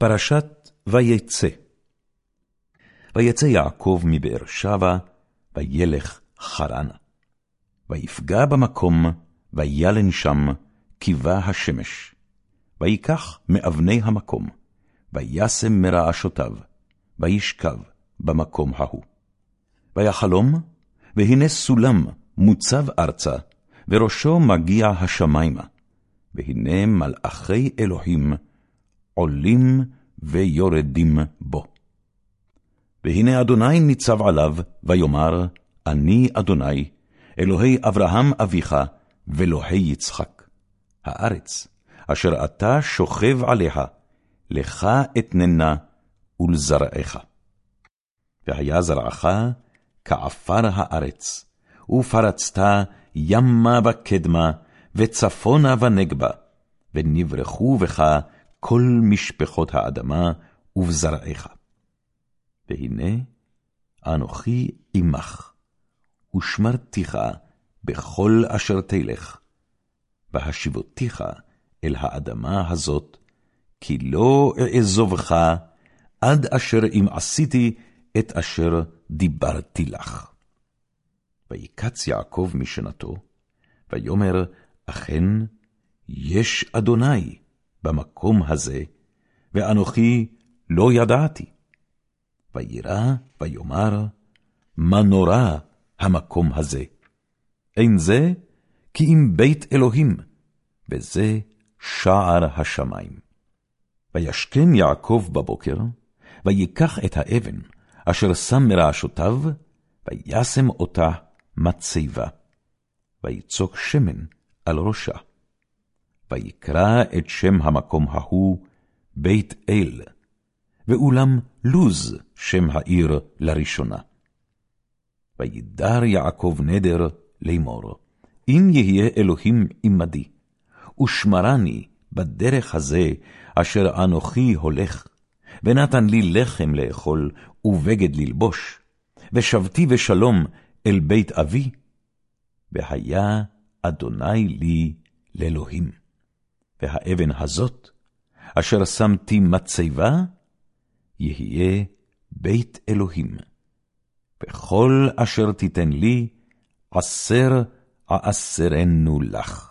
פרשת ויצא. ויצא יעקב מבאר שבע, וילך חרנה. ויפגע במקום, וילן שם, קיבה השמש. ויקח מאבני המקום, וישם מרעשותיו, וישכב במקום ההוא. ויחלום, והנה סולם מוצב ארצה, וראשו מגיע השמימה. והנה מלאכי אלוהים עולים ויורדים בו. והנה אדוני ניצב עליו, ויאמר, אני אדוני, אלוהי אברהם אביך, ואלוהי יצחק. הארץ, אשר אתה שוכב עליה, לך אתננה ולזרעך. והיה זרעך כעפר הארץ, ופרצת ימה וקדמה, וצפונה ונגבה, ונברחו בך כל משפחות האדמה ובזרעך. והנה, אנוכי עמך, ושמרתיך בכל אשר תלך, והשיבותיך אל האדמה הזאת, כי לא אעזובך עד אשר אם עשיתי את אשר דיברתי לך. ויקץ יעקב משנתו, ויאמר, אכן, יש אדוני במקום הזה, ואנוכי לא ידעתי. וירא, ויאמר, מה נורא המקום הזה? אין זה כי אם בית אלוהים, וזה שער השמיים. וישכם יעקב בבוקר, ויקח את האבן, אשר שם מרעשותיו, וישם אותה מצבה, ויצוק שמן על ראשה. ויקרא את שם המקום ההוא בית אל, ואולם לוז שם העיר לראשונה. וידר יעקב נדר לאמור, אם יהיה אלוהים עמדי, ושמרני בדרך הזה אשר אנוכי הולך, ונתן לי לחם לאכול ובגד ללבוש, ושבתי בשלום אל בית אבי, והיה אדוני לי לאלוהים. והאבן הזאת, אשר שמתי מצבה, יהיה בית אלוהים. וכל אשר תיתן לי, עשר אעשרנו לך.